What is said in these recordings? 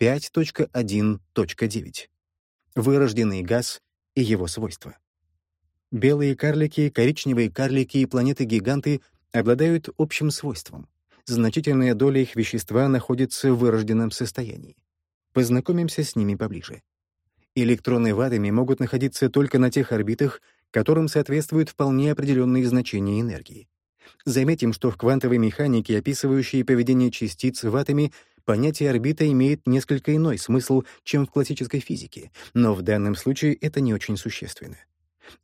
5.1.9. Вырожденный газ и его свойства. Белые карлики, коричневые карлики и планеты-гиганты обладают общим свойством. Значительная доля их вещества находится в вырожденном состоянии. Познакомимся с ними поближе. Электроны в атоме могут находиться только на тех орбитах, которым соответствуют вполне определенные значения энергии. Заметим, что в квантовой механике, описывающей поведение частиц в атоме, понятие орбита имеет несколько иной смысл, чем в классической физике, но в данном случае это не очень существенно.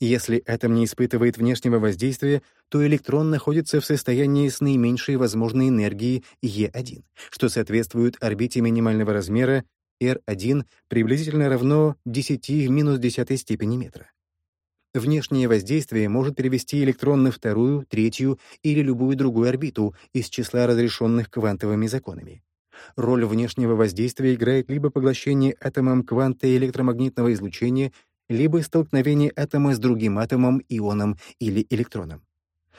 Если атом не испытывает внешнего воздействия, то электрон находится в состоянии с наименьшей возможной энергией Е1, что соответствует орбите минимального размера R1 приблизительно равно 10 в минус десятой степени метра. Внешнее воздействие может перевести электрон на вторую, третью или любую другую орбиту из числа разрешенных квантовыми законами. Роль внешнего воздействия играет либо поглощение атомом кванта электромагнитного излучения, либо столкновение атома с другим атомом, ионом или электроном.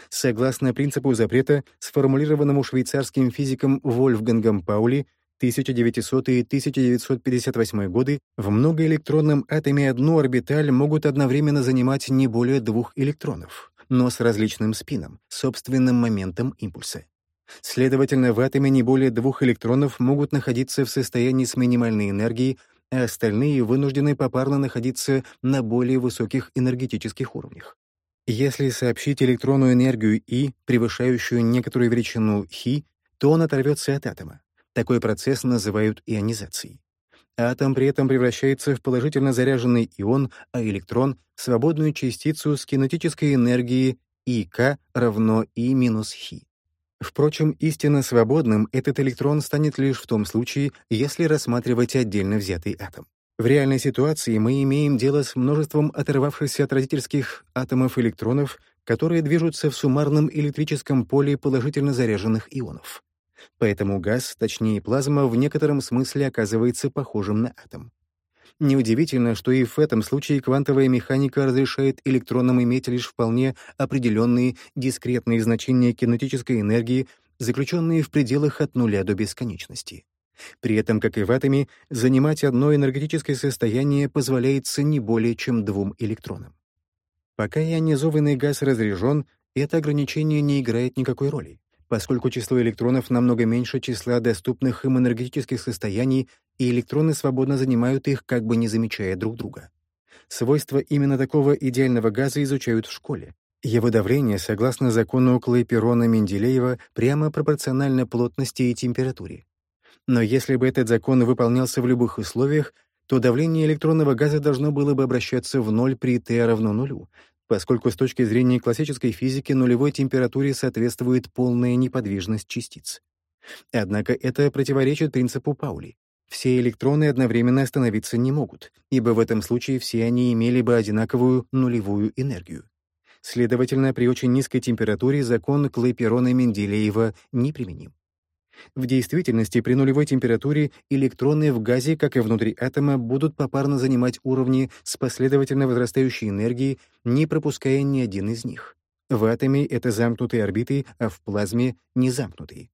Согласно принципу запрета, сформулированному швейцарским физиком Вольфгангом Паули, 1900 и 1958 годы, в многоэлектронном атоме одну орбиталь могут одновременно занимать не более двух электронов, но с различным спином, собственным моментом импульса. Следовательно, в атоме не более двух электронов могут находиться в состоянии с минимальной энергией, а остальные вынуждены попарно находиться на более высоких энергетических уровнях. Если сообщить электрону энергию И, превышающую некоторую величину χ, то он оторвется от атома. Такой процесс называют ионизацией. Атом при этом превращается в положительно заряженный ион, а электрон — свободную частицу с кинетической энергией ИК равно И минус Хи. Впрочем, истинно свободным этот электрон станет лишь в том случае, если рассматривать отдельно взятый атом. В реальной ситуации мы имеем дело с множеством оторвавшихся от родительских атомов электронов, которые движутся в суммарном электрическом поле положительно заряженных ионов. Поэтому газ, точнее плазма, в некотором смысле оказывается похожим на атом. Неудивительно, что и в этом случае квантовая механика разрешает электронам иметь лишь вполне определенные дискретные значения кинетической энергии, заключенные в пределах от нуля до бесконечности. При этом, как и в атоме, занимать одно энергетическое состояние позволяется не более чем двум электронам. Пока ионизованный газ разряжен, это ограничение не играет никакой роли поскольку число электронов намного меньше числа доступных им энергетических состояний, и электроны свободно занимают их, как бы не замечая друг друга. Свойства именно такого идеального газа изучают в школе. Его давление, согласно закону Клейперона-Менделеева, прямо пропорционально плотности и температуре. Но если бы этот закон выполнялся в любых условиях, то давление электронного газа должно было бы обращаться в ноль при T равно нулю, поскольку с точки зрения классической физики нулевой температуре соответствует полная неподвижность частиц. Однако это противоречит принципу Паули. Все электроны одновременно остановиться не могут, ибо в этом случае все они имели бы одинаковую нулевую энергию. Следовательно, при очень низкой температуре закон Клейперона-Менделеева неприменим. В действительности при нулевой температуре электроны в газе, как и внутри атома, будут попарно занимать уровни с последовательно возрастающей энергией, не пропуская ни один из них. В атоме это замкнутые орбиты, а в плазме — незамкнутые.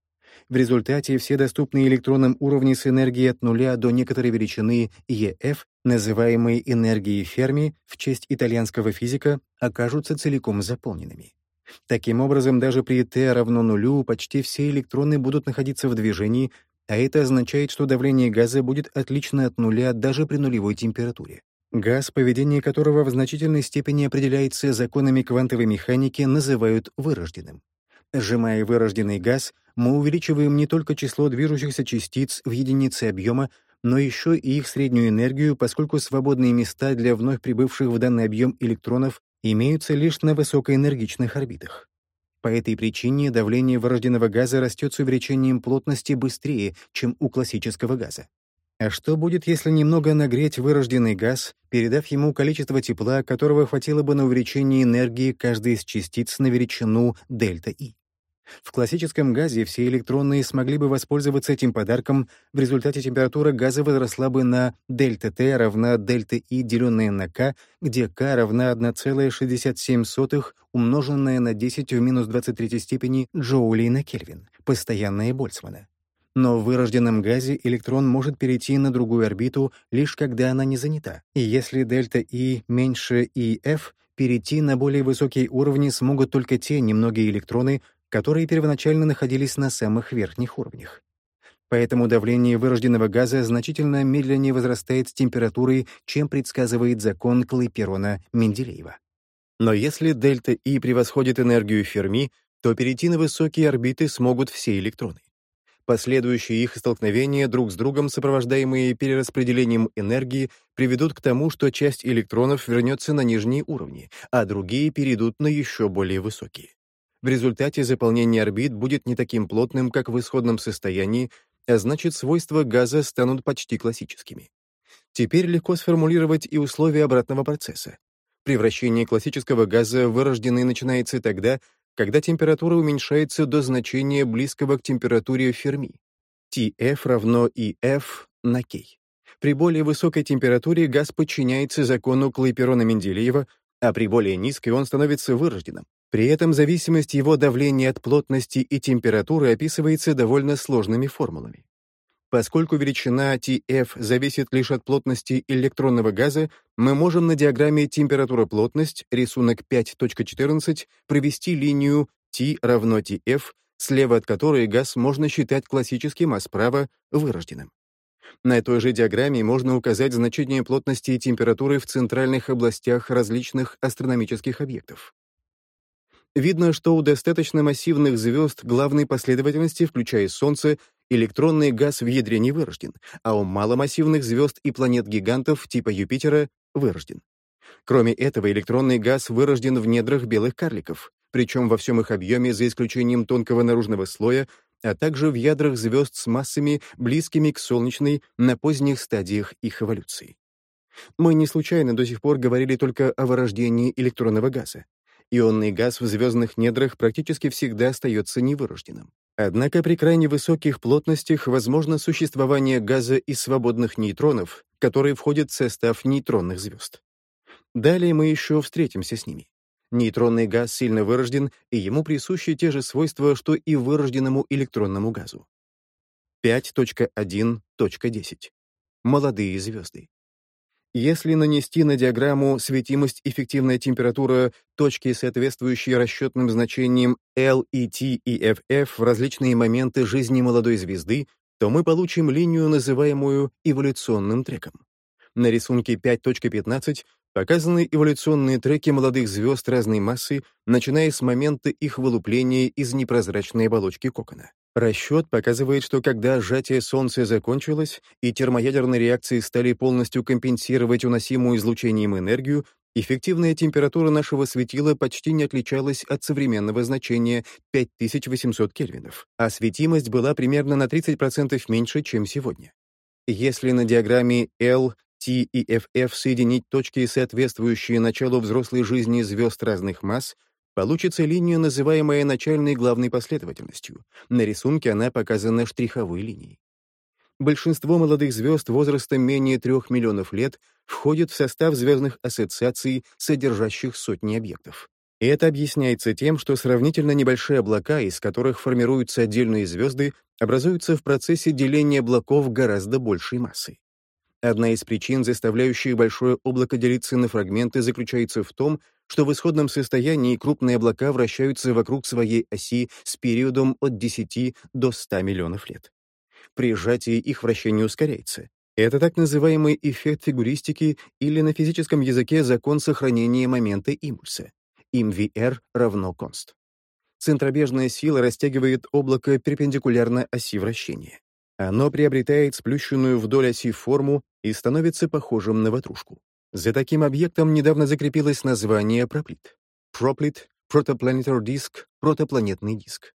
В результате все доступные электронам уровни с энергией от нуля до некоторой величины ЕФ, называемые энергией Ферми в честь итальянского физика, окажутся целиком заполненными. Таким образом, даже при Т равно нулю почти все электроны будут находиться в движении, а это означает, что давление газа будет отлично от нуля даже при нулевой температуре. Газ, поведение которого в значительной степени определяется законами квантовой механики, называют вырожденным. Сжимая вырожденный газ, мы увеличиваем не только число движущихся частиц в единице объема, но еще и их среднюю энергию, поскольку свободные места для вновь прибывших в данный объем электронов имеются лишь на высокоэнергичных орбитах. По этой причине давление вырожденного газа растет с увеличением плотности быстрее, чем у классического газа. А что будет, если немного нагреть вырожденный газ, передав ему количество тепла, которого хватило бы на увеличение энергии каждой из частиц на величину дельта-И? В классическом газе все электроны смогли бы воспользоваться этим подарком, в результате температура газа возросла бы на дельта-Т равна дельта-И, деленное на К, где К равна 1,67 умноженное на 10 в минус 23 степени джоулей на Кельвин, постоянная Больцмана. Но в вырожденном газе электрон может перейти на другую орбиту лишь когда она не занята. И если дельта И меньше ИФ, перейти на более высокие уровни смогут только те немногие электроны, которые первоначально находились на самых верхних уровнях. Поэтому давление вырожденного газа значительно медленнее возрастает с температурой, чем предсказывает закон Клайперона Менделеева. Но если дельта И превосходит энергию Ферми, то перейти на высокие орбиты смогут все электроны. Последующие их столкновения друг с другом, сопровождаемые перераспределением энергии, приведут к тому, что часть электронов вернется на нижние уровни, а другие перейдут на еще более высокие. В результате заполнение орбит будет не таким плотным, как в исходном состоянии, а значит, свойства газа станут почти классическими. Теперь легко сформулировать и условия обратного процесса. Превращение классического газа в вырожденный начинается тогда, когда температура уменьшается до значения близкого к температуре Ферми. TF равно EF на K. При более высокой температуре газ подчиняется закону Клайперона-Менделеева, а при более низкой он становится вырожденным. При этом зависимость его давления от плотности и температуры описывается довольно сложными формулами. Поскольку величина TF зависит лишь от плотности электронного газа, мы можем на диаграмме температура-плотность, рисунок 5.14, провести линию T равно TF, слева от которой газ можно считать классическим, а справа — вырожденным. На той же диаграмме можно указать значение плотности и температуры в центральных областях различных астрономических объектов. Видно, что у достаточно массивных звезд главной последовательности, включая Солнце, электронный газ в ядре не вырожден, а у маломассивных звезд и планет-гигантов типа Юпитера вырожден. Кроме этого, электронный газ вырожден в недрах белых карликов, причем во всем их объеме за исключением тонкого наружного слоя, а также в ядрах звезд с массами, близкими к солнечной на поздних стадиях их эволюции. Мы не случайно до сих пор говорили только о вырождении электронного газа. Ионный газ в звездных недрах практически всегда остается невырожденным. Однако при крайне высоких плотностях возможно существование газа из свободных нейтронов, которые входят в состав нейтронных звезд. Далее мы еще встретимся с ними. Нейтронный газ сильно вырожден, и ему присущи те же свойства, что и вырожденному электронному газу. 5.1.10. Молодые звезды. Если нанести на диаграмму светимость эффективная температура точки, соответствующие расчетным значениям L и T и FF в различные моменты жизни молодой звезды, то мы получим линию, называемую эволюционным треком. На рисунке 5.15 показаны эволюционные треки молодых звезд разной массы, начиная с момента их вылупления из непрозрачной оболочки кокона. Расчет показывает, что когда сжатие Солнца закончилось и термоядерные реакции стали полностью компенсировать уносимую излучением энергию, эффективная температура нашего светила почти не отличалась от современного значения 5800 кельвинов, а светимость была примерно на 30% меньше, чем сегодня. Если на диаграмме L, T и FF соединить точки, соответствующие началу взрослой жизни звезд разных масс, Получится линия, называемая начальной главной последовательностью. На рисунке она показана штриховой линией. Большинство молодых звезд возрастом менее 3 миллионов лет входят в состав звездных ассоциаций, содержащих сотни объектов. И это объясняется тем, что сравнительно небольшие облака, из которых формируются отдельные звезды, образуются в процессе деления облаков гораздо большей массой. Одна из причин, заставляющих большое облако делиться на фрагменты, заключается в том, что в исходном состоянии крупные облака вращаются вокруг своей оси с периодом от 10 до 100 миллионов лет. При сжатии их вращение ускоряется. Это так называемый эффект фигуристики или на физическом языке закон сохранения момента импульса. МВР равно конст. Центробежная сила растягивает облако перпендикулярно оси вращения. Оно приобретает сплющенную вдоль оси форму и становится похожим на ватрушку. За таким объектом недавно закрепилось название проплит. Проплит — протопланетар диск, протопланетный диск.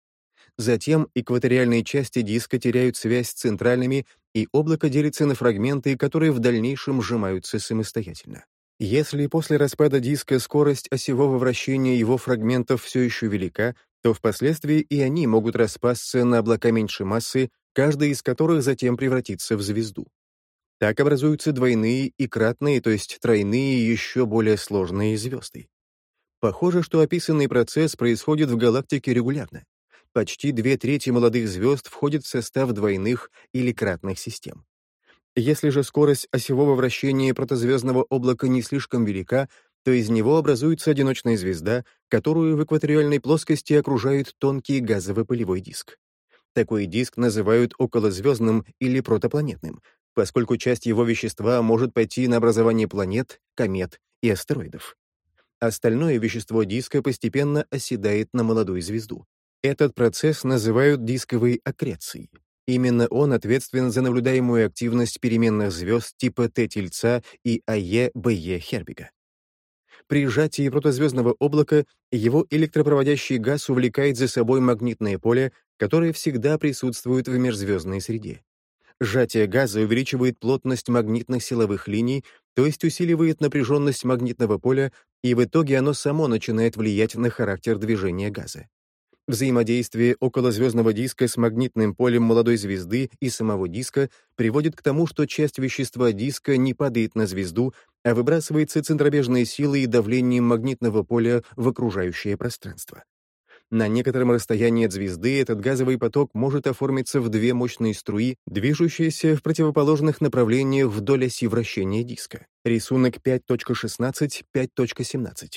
Затем экваториальные части диска теряют связь с центральными, и облако делится на фрагменты, которые в дальнейшем сжимаются самостоятельно. Если после распада диска скорость осевого вращения его фрагментов все еще велика, то впоследствии и они могут распасться на облака меньшей массы, каждый из которых затем превратится в звезду. Так образуются двойные и кратные, то есть тройные еще более сложные звезды. Похоже, что описанный процесс происходит в галактике регулярно. почти две трети молодых звезд входят в состав двойных или кратных систем. Если же скорость осевого вращения протозвездного облака не слишком велика, то из него образуется одиночная звезда, которую в экваториальной плоскости окружает тонкий газово-пылевой диск. Такой диск называют околозвездным или протопланетным, поскольку часть его вещества может пойти на образование планет, комет и астероидов. Остальное вещество диска постепенно оседает на молодую звезду. Этот процесс называют дисковой аккрецией. Именно он ответственен за наблюдаемую активность переменных звезд типа Т-Тельца и АЕ-БЕ Хербига. При сжатии протозвездного облака его электропроводящий газ увлекает за собой магнитное поле, которое всегда присутствует в межзвездной среде. Сжатие газа увеличивает плотность магнитных силовых линий, то есть усиливает напряженность магнитного поля, и в итоге оно само начинает влиять на характер движения газа. Взаимодействие околозвездного диска с магнитным полем молодой звезды и самого диска приводит к тому, что часть вещества диска не падает на звезду, а выбрасывается центробежной силой и давлением магнитного поля в окружающее пространство. На некотором расстоянии от звезды этот газовый поток может оформиться в две мощные струи, движущиеся в противоположных направлениях вдоль оси вращения диска. Рисунок 5.16, 5.17.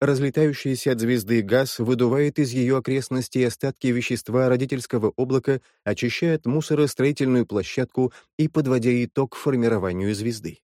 Разлетающийся от звезды газ выдувает из ее окрестностей остатки вещества родительского облака, очищая от мусора строительную площадку и подводя итог формированию звезды.